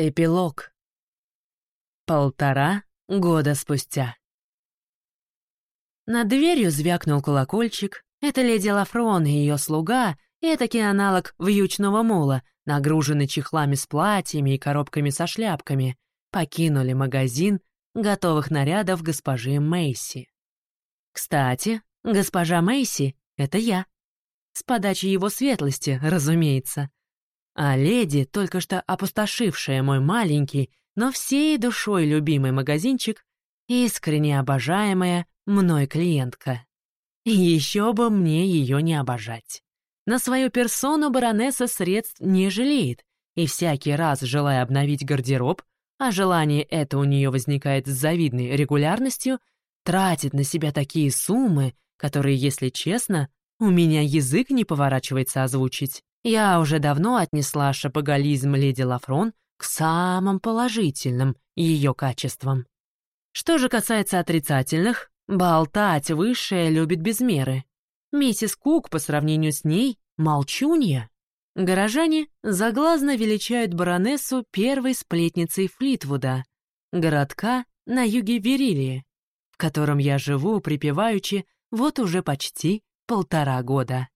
Эпилог. Полтора года спустя. Над дверью звякнул колокольчик. Это леди Лафрон и ее слуга, этакий аналог вьючного мула, нагруженный чехлами с платьями и коробками со шляпками, покинули магазин готовых нарядов госпожи Мейси. Кстати, госпожа Мейси — это я. С подачи его светлости, разумеется. А леди, только что опустошившая мой маленький, но всей душой любимый магазинчик, искренне обожаемая мной клиентка. Еще бы мне ее не обожать. На свою персону баронесса средств не жалеет, и всякий раз, желая обновить гардероб, а желание это у нее возникает с завидной регулярностью, тратит на себя такие суммы, которые, если честно, у меня язык не поворачивается озвучить. Я уже давно отнесла шапоголизм леди Лафрон к самым положительным ее качествам. Что же касается отрицательных, болтать высшая любит без меры. Миссис Кук по сравнению с ней — молчунья. Горожане заглазно величают баронессу первой сплетницей Флитвуда, городка на юге Верилии, в котором я живу припеваючи вот уже почти полтора года.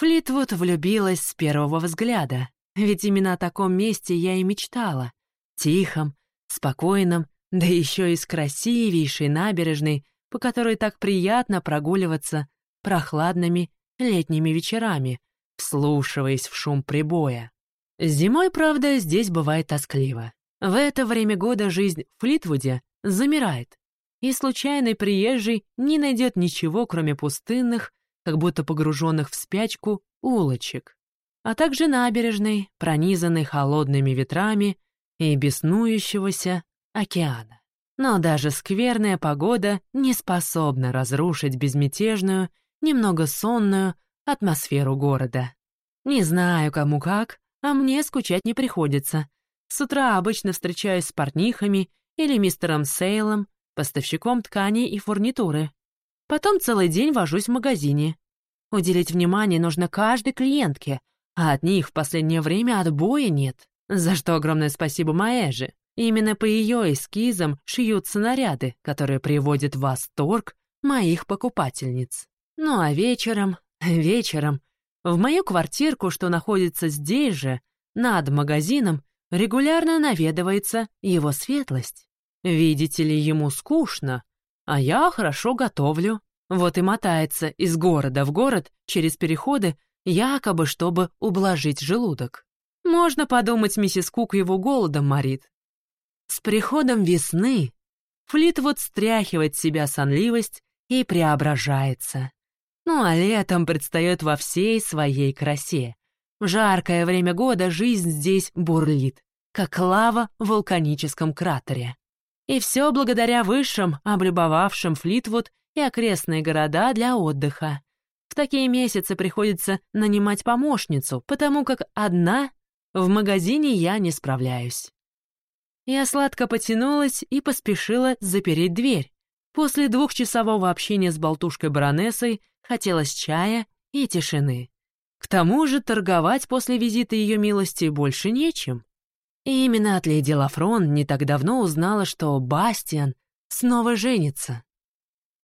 Флитвуд влюбилась с первого взгляда, ведь именно о таком месте я и мечтала. Тихом, спокойном, да еще и с красивейшей набережной, по которой так приятно прогуливаться прохладными летними вечерами, вслушиваясь в шум прибоя. Зимой, правда, здесь бывает тоскливо. В это время года жизнь в Флитвуде замирает, и случайный приезжий не найдет ничего, кроме пустынных, как будто погруженных в спячку, улочек, а также набережной, пронизанной холодными ветрами и беснующегося океана. Но даже скверная погода не способна разрушить безмятежную, немного сонную атмосферу города. Не знаю, кому как, а мне скучать не приходится. С утра обычно встречаюсь с портнихами или мистером Сейлом, поставщиком тканей и фурнитуры. Потом целый день вожусь в магазине. Уделить внимание нужно каждой клиентке, а от них в последнее время отбоя нет. За что огромное спасибо Маэже. Именно по ее эскизам шьются наряды, которые приводят в восторг моих покупательниц. Ну а вечером, вечером, в мою квартирку, что находится здесь же, над магазином, регулярно наведывается его светлость. Видите ли, ему скучно, а я хорошо готовлю. Вот и мотается из города в город через переходы, якобы чтобы ублажить желудок. Можно подумать, миссис Кук его голодом морит. С приходом весны Флитвуд стряхивает себя сонливость и преображается. Ну а летом предстает во всей своей красе. В жаркое время года жизнь здесь бурлит, как лава в вулканическом кратере. И все благодаря высшим, облюбовавшим Флитвуд и окрестные города для отдыха. В такие месяцы приходится нанимать помощницу, потому как одна в магазине я не справляюсь. Я сладко потянулась и поспешила запереть дверь. После двухчасового общения с болтушкой-баронессой хотелось чая и тишины. К тому же торговать после визита ее милости больше нечем. И именно от леди Лафрон не так давно узнала, что Бастиан снова женится.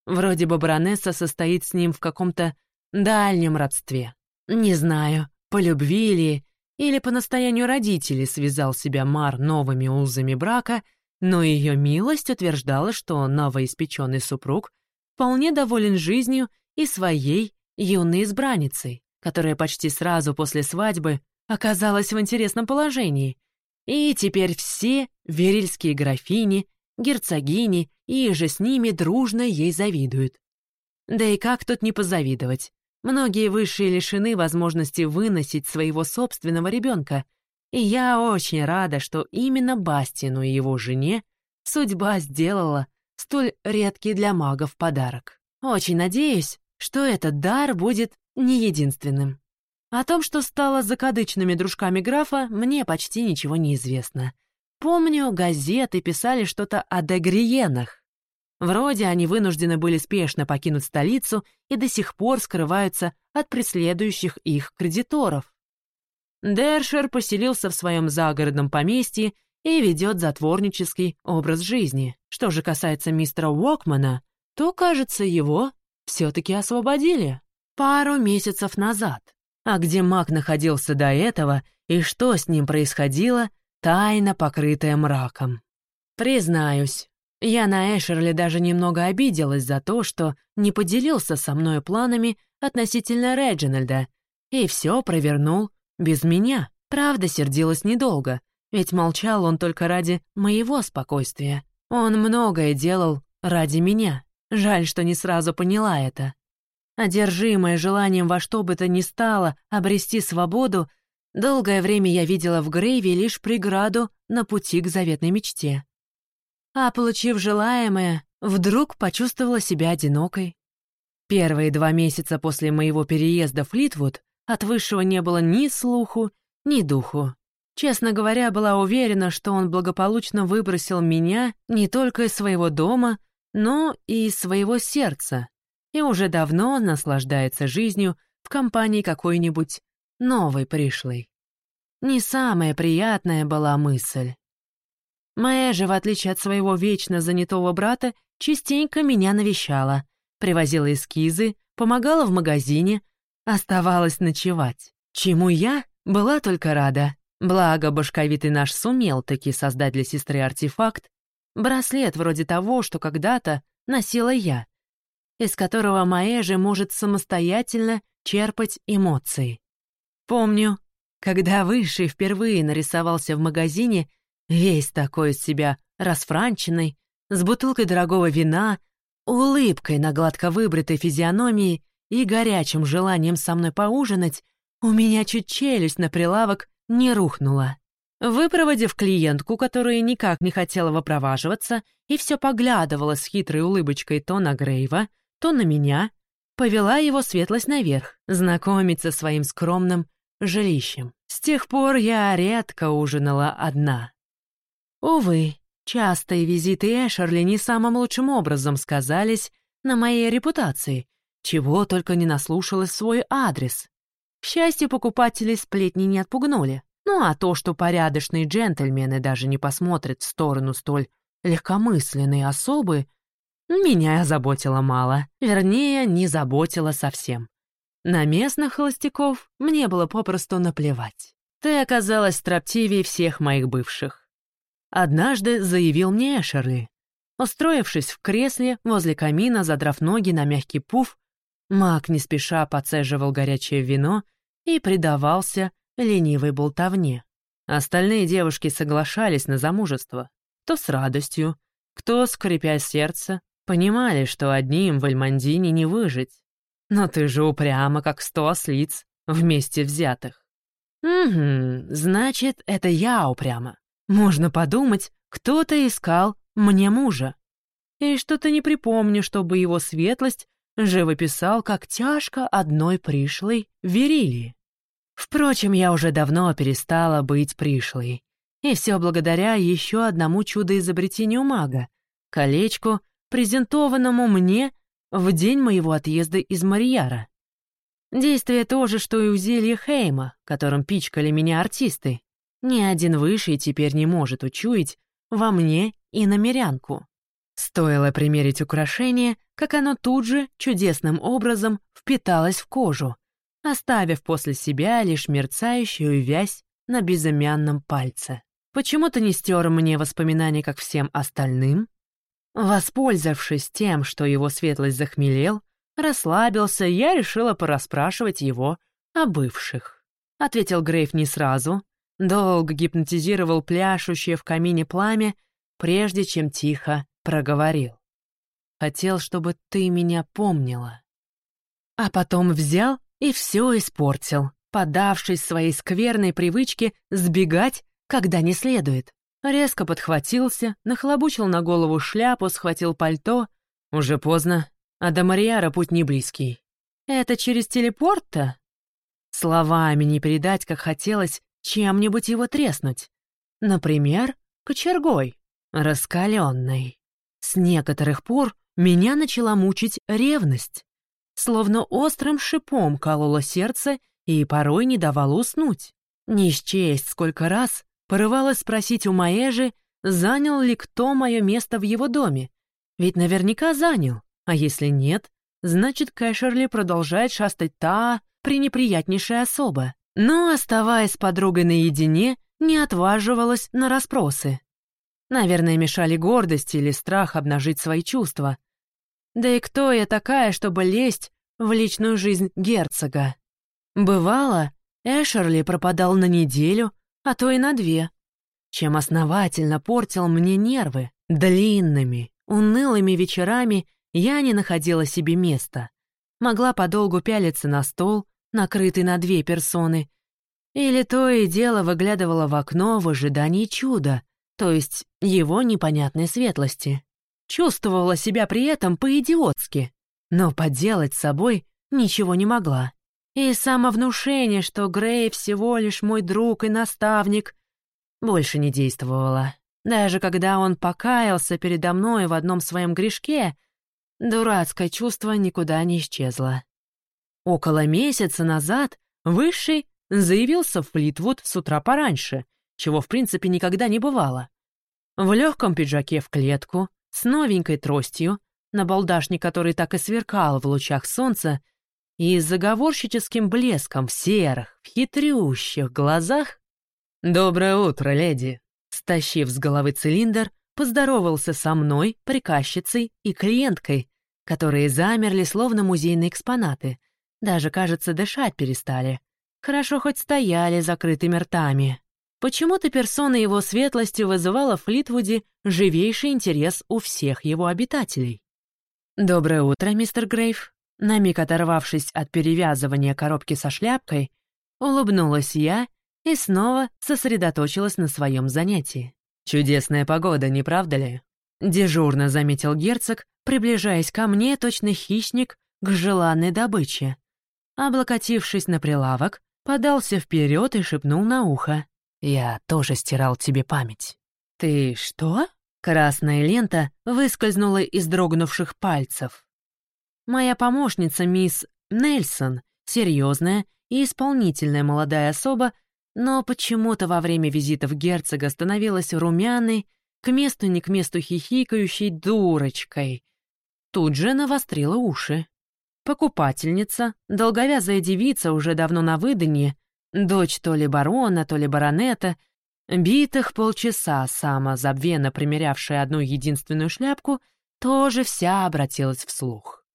Вроде бы баронесса состоит с ним в каком-то дальнем родстве. Не знаю, по любви ли или по настоянию родителей связал себя Мар новыми узами брака, но ее милость утверждала, что новоиспеченный супруг вполне доволен жизнью и своей юной избранницей, которая почти сразу после свадьбы оказалась в интересном положении и теперь все верильские графини, герцогини и же с ними дружно ей завидуют. Да и как тут не позавидовать? Многие высшие лишены возможности выносить своего собственного ребенка, и я очень рада, что именно Бастину и его жене судьба сделала столь редкий для магов подарок. Очень надеюсь, что этот дар будет не единственным. О том, что стало закадычными дружками графа, мне почти ничего не известно. Помню, газеты писали что-то о дегриенах. Вроде они вынуждены были спешно покинуть столицу и до сих пор скрываются от преследующих их кредиторов. Дершер поселился в своем загородном поместье и ведет затворнический образ жизни. Что же касается мистера Уокмана, то, кажется, его все-таки освободили пару месяцев назад. А где маг находился до этого и что с ним происходило, тайна, покрытая мраком. Признаюсь, я на Эшерли даже немного обиделась за то, что не поделился со мной планами относительно Реджинальда и все провернул без меня. Правда, сердилась недолго, ведь молчал он только ради моего спокойствия. Он многое делал ради меня. Жаль, что не сразу поняла это. Одержимая желанием во что бы то ни стало обрести свободу, долгое время я видела в Грейве лишь преграду на пути к заветной мечте. А получив желаемое, вдруг почувствовала себя одинокой. Первые два месяца после моего переезда в Флитвуд от Высшего не было ни слуху, ни духу. Честно говоря, была уверена, что он благополучно выбросил меня не только из своего дома, но и из своего сердца, и уже давно наслаждается жизнью в компании какой-нибудь новой пришлой. Не самая приятная была мысль. Моя же, в отличие от своего вечно занятого брата, частенько меня навещала, привозила эскизы, помогала в магазине, оставалась ночевать. Чему я была только рада. Благо, башковитый наш сумел таки создать для сестры артефакт, браслет вроде того, что когда-то носила я, из которого Маэжи может самостоятельно черпать эмоции. Помню, когда Высший впервые нарисовался в магазине, весь такой из себя расфранченный, с бутылкой дорогого вина, улыбкой на гладко выбритой физиономии и горячим желанием со мной поужинать, у меня чуть челюсть на прилавок не рухнула. Выпроводив клиентку, которая никак не хотела выпроваживаться и все поглядывала с хитрой улыбочкой то на Грейва, то на меня, повела его светлость наверх, знакомиться своим скромным жилищем. С тех пор я редко ужинала одна. Увы, частые визиты Эшерли не самым лучшим образом сказались на моей репутации, чего только не наслушалась в свой адрес. К счастью, покупателей сплетни не отпугнули. Ну а то, что порядочные джентльмены даже не посмотрят в сторону столь легкомысленной особы, меня заботило мало. Вернее, не заботило совсем. На местных холостяков мне было попросту наплевать. Ты оказалась строптивее всех моих бывших. Однажды заявил мне Эшерли. Устроившись в кресле возле камина, задрав ноги на мягкий пуф, Мак не спеша подцеживал горячее вино и предавался ленивой болтовне. Остальные девушки соглашались на замужество, кто с радостью, кто, скрипя сердце, понимали, что одним в Альмандине не выжить. Но ты же упрямо, как сто ослиц, вместе взятых. Угу, значит, это я упрямо. Можно подумать, кто-то искал мне мужа. И что-то не припомню, чтобы его светлость живописал, как тяжко одной пришлой Верилии. Впрочем, я уже давно перестала быть пришлой. И все благодаря еще одному чудо-изобретению мага — колечку, презентованному мне в день моего отъезда из Марьяра. Действие то же, что и у зелья Хейма, которым пичкали меня артисты. Ни один высший теперь не может учуять во мне и намерянку. Стоило примерить украшение, как оно тут же чудесным образом впиталось в кожу, оставив после себя лишь мерцающую вязь на безымянном пальце. Почему-то не стер мне воспоминания, как всем остальным. Воспользовавшись тем, что его светлость захмелел, расслабился, я решила порасспрашивать его о бывших. Ответил Грейв не сразу, долго гипнотизировал пляшущее в камине пламя, прежде чем тихо проговорил. Хотел, чтобы ты меня помнила. А потом взял и все испортил, подавшись своей скверной привычке сбегать, когда не следует. Резко подхватился, нахлобучил на голову шляпу, схватил пальто. Уже поздно, а до Мариара путь не близкий. Это через телепорт-то? Словами не передать, как хотелось чем-нибудь его треснуть. Например, кочергой, раскаленной. С некоторых пор меня начала мучить ревность. Словно острым шипом кололо сердце и порой не давало уснуть. Не счесть, сколько раз порывалась спросить у Маэжи, занял ли кто мое место в его доме. Ведь наверняка занял, а если нет, значит, Кэшерли продолжает шастать та пренеприятнейшая особа. Но, оставаясь подругой наедине, не отваживалась на расспросы. Наверное, мешали гордость или страх обнажить свои чувства. Да и кто я такая, чтобы лезть в личную жизнь герцога? Бывало, Эшерли пропадал на неделю, а то и на две, чем основательно портил мне нервы. Длинными, унылыми вечерами я не находила себе места. Могла подолгу пялиться на стол, накрытый на две персоны, или то и дело выглядывала в окно в ожидании чуда, то есть его непонятной светлости. Чувствовала себя при этом по-идиотски, но поделать с собой ничего не могла. И самовнушение, что Грей всего лишь мой друг и наставник, больше не действовало. Даже когда он покаялся передо мной в одном своем грешке, дурацкое чувство никуда не исчезло. Около месяца назад Высший заявился в Флитвуд с утра пораньше, чего в принципе никогда не бывало. В легком пиджаке в клетку, с новенькой тростью, на балдашник который так и сверкал в лучах солнца, и заговорщическим блеском в серых, в хитрющих глазах. «Доброе утро, леди!» Стащив с головы цилиндр, поздоровался со мной, приказчицей и клиенткой, которые замерли, словно музейные экспонаты. Даже, кажется, дышать перестали. Хорошо хоть стояли закрытыми ртами. Почему-то персона его светлости вызывала в Флитвуде живейший интерес у всех его обитателей. «Доброе утро, мистер Грейв», на миг оторвавшись от перевязывания коробки со шляпкой, улыбнулась я и снова сосредоточилась на своем занятии. «Чудесная погода, не правда ли?» Дежурно заметил герцог, приближаясь ко мне, точно хищник, к желанной добыче. Облокотившись на прилавок, подался вперед и шепнул на ухо. «Я тоже стирал тебе память». «Ты что?» Красная лента выскользнула из дрогнувших пальцев. Моя помощница, мисс Нельсон, серьезная и исполнительная молодая особа, но почему-то во время визитов герцога становилась румяной, к месту не к месту хихикающей дурочкой. Тут же навострила уши. Покупательница, долговязая девица уже давно на выданье, дочь то ли барона, то ли баронета, битых полчаса самозабвенно примерявшая одну единственную шляпку, тоже вся обратилась вслух.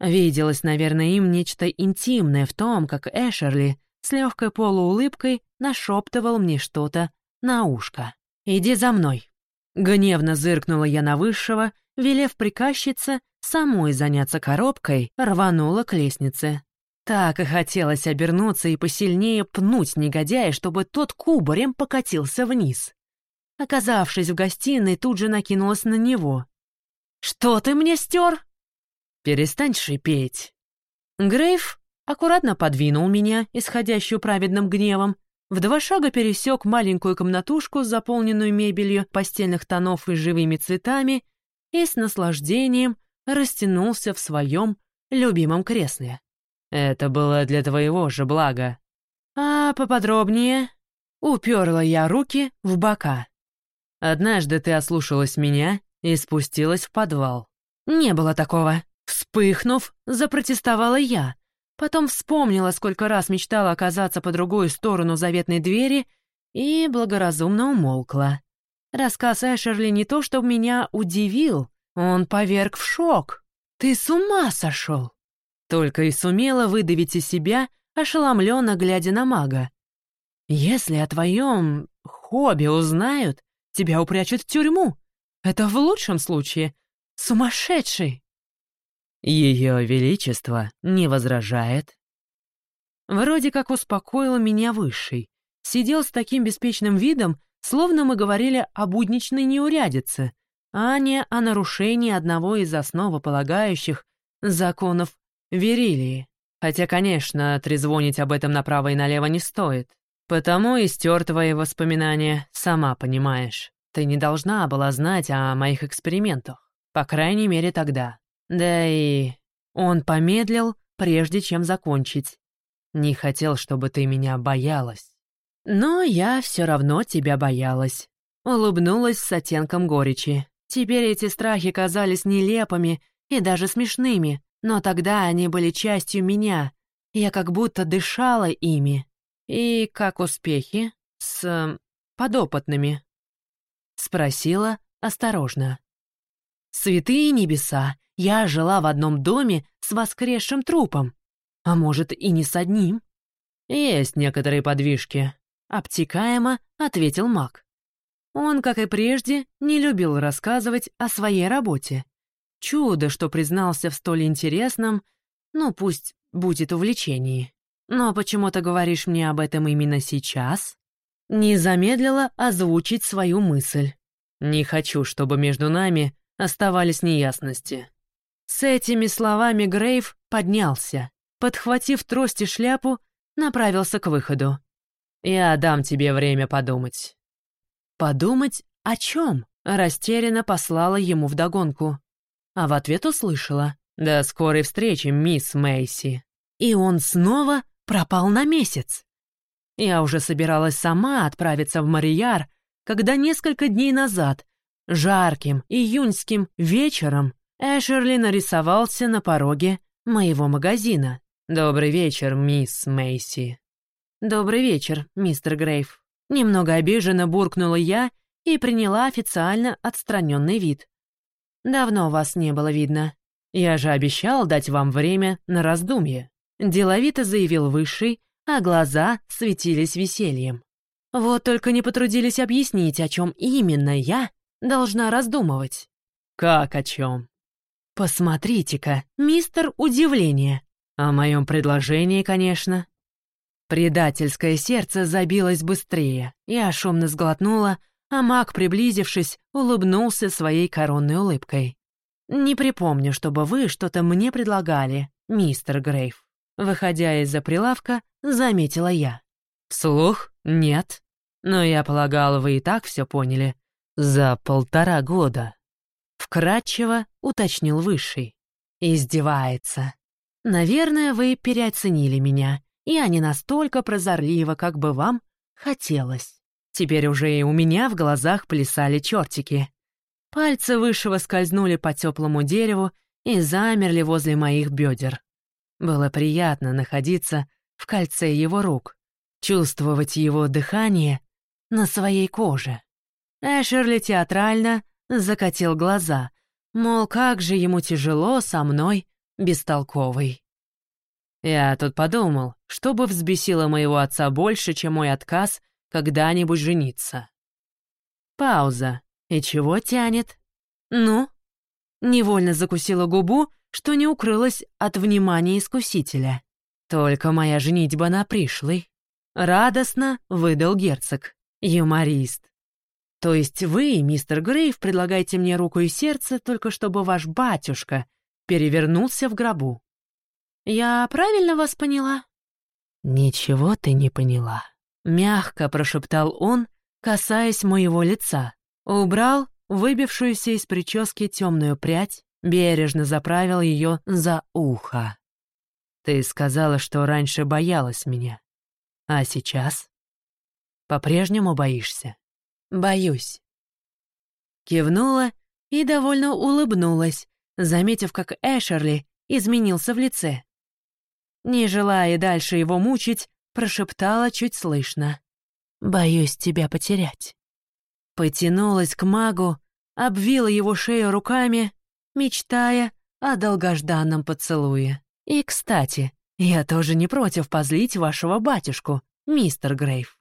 Виделось, наверное, им нечто интимное в том, как Эшерли с легкой полуулыбкой нашептывал мне что-то на ушко. «Иди за мной». Гневно зыркнула я на высшего, велев приказчице самой заняться коробкой, рванула к лестнице. Так и хотелось обернуться и посильнее пнуть негодяя, чтобы тот кубарем покатился вниз. Оказавшись в гостиной, тут же накинулась на него. «Что ты мне стер?» «Перестань шипеть». Грейв аккуратно подвинул меня, исходящую праведным гневом, в два шага пересек маленькую комнатушку, заполненную мебелью постельных тонов и живыми цветами, и с наслаждением растянулся в своем любимом кресле. «Это было для твоего же блага». «А поподробнее?» Уперла я руки в бока. «Однажды ты ослушалась меня и спустилась в подвал». «Не было такого». Вспыхнув, запротестовала я. Потом вспомнила, сколько раз мечтала оказаться по другую сторону заветной двери и благоразумно умолкла. Рассказ Эшерли не то, чтобы меня удивил, он поверг в шок. «Ты с ума сошел!» Только и сумела выдавить из себя, ошеломленно глядя на мага. «Если о твоем хобби узнают, тебя упрячут в тюрьму. Это в лучшем случае. Сумасшедший!» Ее Величество не возражает. Вроде как успокоил меня Высший. Сидел с таким беспечным видом, словно мы говорили о будничной неурядице, а не о нарушении одного из основополагающих законов Верилии. Хотя, конечно, трезвонить об этом направо и налево не стоит. Потому и стер твои воспоминания, сама понимаешь. Ты не должна была знать о моих экспериментах. По крайней мере, тогда. Да и... Он помедлил, прежде чем закончить. Не хотел, чтобы ты меня боялась. Но я все равно тебя боялась. Улыбнулась с оттенком горечи. Теперь эти страхи казались нелепыми и даже смешными, но тогда они были частью меня. Я как будто дышала ими. И как успехи с подопытными? Спросила осторожно. Святые небеса, я жила в одном доме с воскресшим трупом. А может, и не с одним? Есть некоторые подвижки. Обтекаемо ответил маг. Он, как и прежде, не любил рассказывать о своей работе. Чудо, что признался в столь интересном, ну пусть будет увлечении. Но почему ты говоришь мне об этом именно сейчас? Не замедлила озвучить свою мысль. Не хочу, чтобы между нами оставались неясности. С этими словами Грейв поднялся, подхватив трость и шляпу, направился к выходу. «Я дам тебе время подумать». «Подумать о чем?» Растерянно послала ему вдогонку. А в ответ услышала. «До скорой встречи, мисс Мэйси». И он снова пропал на месяц. Я уже собиралась сама отправиться в Марияр, когда несколько дней назад, жарким июньским вечером, Эшерли нарисовался на пороге моего магазина. «Добрый вечер, мисс Мэйси». «Добрый вечер, мистер Грейв». Немного обиженно буркнула я и приняла официально отстраненный вид. «Давно вас не было видно. Я же обещал дать вам время на раздумье», — деловито заявил Высший, а глаза светились весельем. Вот только не потрудились объяснить, о чем именно я должна раздумывать. Как о чем? Посмотрите-ка, мистер Удивление. О моем предложении, конечно. Предательское сердце забилось быстрее. Я шумно сглотнула, а маг, приблизившись, улыбнулся своей коронной улыбкой. «Не припомню, чтобы вы что-то мне предлагали, мистер Грейв». Выходя из-за прилавка, заметила я. Вслух? Нет. Но я полагала, вы и так все поняли. За полтора года. Вкратчиво уточнил Высший. Издевается. Наверное, вы переоценили меня. Я не настолько прозорлива, как бы вам хотелось. Теперь уже и у меня в глазах плясали чертики. Пальцы Высшего скользнули по теплому дереву и замерли возле моих бедер. Было приятно находиться в кольце его рук чувствовать его дыхание на своей коже. Эшерли театрально закатил глаза, мол, как же ему тяжело со мной, бестолковый. Я тут подумал, что бы взбесило моего отца больше, чем мой отказ когда-нибудь жениться. Пауза. И чего тянет? Ну? Невольно закусила губу, что не укрылась от внимания искусителя. Только моя женитьба на пришлой. Радостно выдал герцог. Юморист. То есть вы, мистер Грейв, предлагаете мне руку и сердце, только чтобы ваш батюшка перевернулся в гробу. Я правильно вас поняла? Ничего ты не поняла. Мягко прошептал он, касаясь моего лица. Убрал выбившуюся из прически темную прядь, бережно заправил ее за ухо. Ты сказала, что раньше боялась меня. А сейчас? По-прежнему боишься? Боюсь. Кивнула и довольно улыбнулась, заметив, как Эшерли изменился в лице. Не желая дальше его мучить, прошептала чуть слышно. «Боюсь тебя потерять». Потянулась к магу, обвила его шею руками, мечтая о долгожданном поцелуе. И, кстати, я тоже не против позлить вашего батюшку, мистер Грейв.